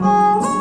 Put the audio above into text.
Música